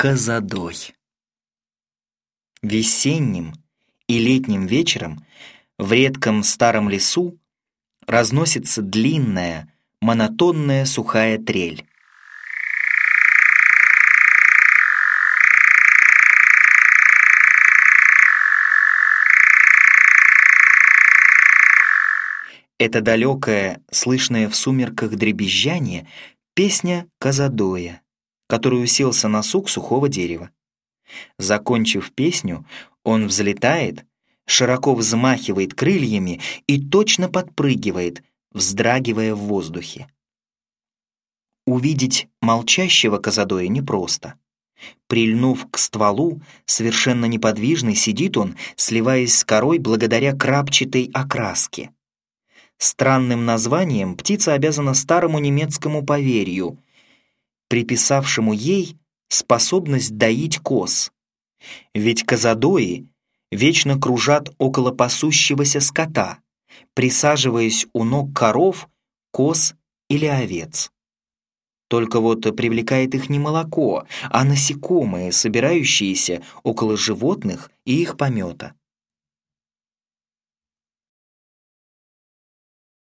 Казадой. Весенним и летним вечером в редком старом лесу разносится длинная, монотонная сухая трель. Это далекое, слышное в сумерках дребезжание — песня Казадоя который уселся на сук сухого дерева. Закончив песню, он взлетает, широко взмахивает крыльями и точно подпрыгивает, вздрагивая в воздухе. Увидеть молчащего Казадоя непросто. Прильнув к стволу, совершенно неподвижный сидит он, сливаясь с корой благодаря крапчатой окраске. Странным названием птица обязана старому немецкому поверью приписавшему ей способность доить коз. Ведь козадои вечно кружат около пасущегося скота, присаживаясь у ног коров, коз или овец. Только вот привлекает их не молоко, а насекомые, собирающиеся около животных и их помета.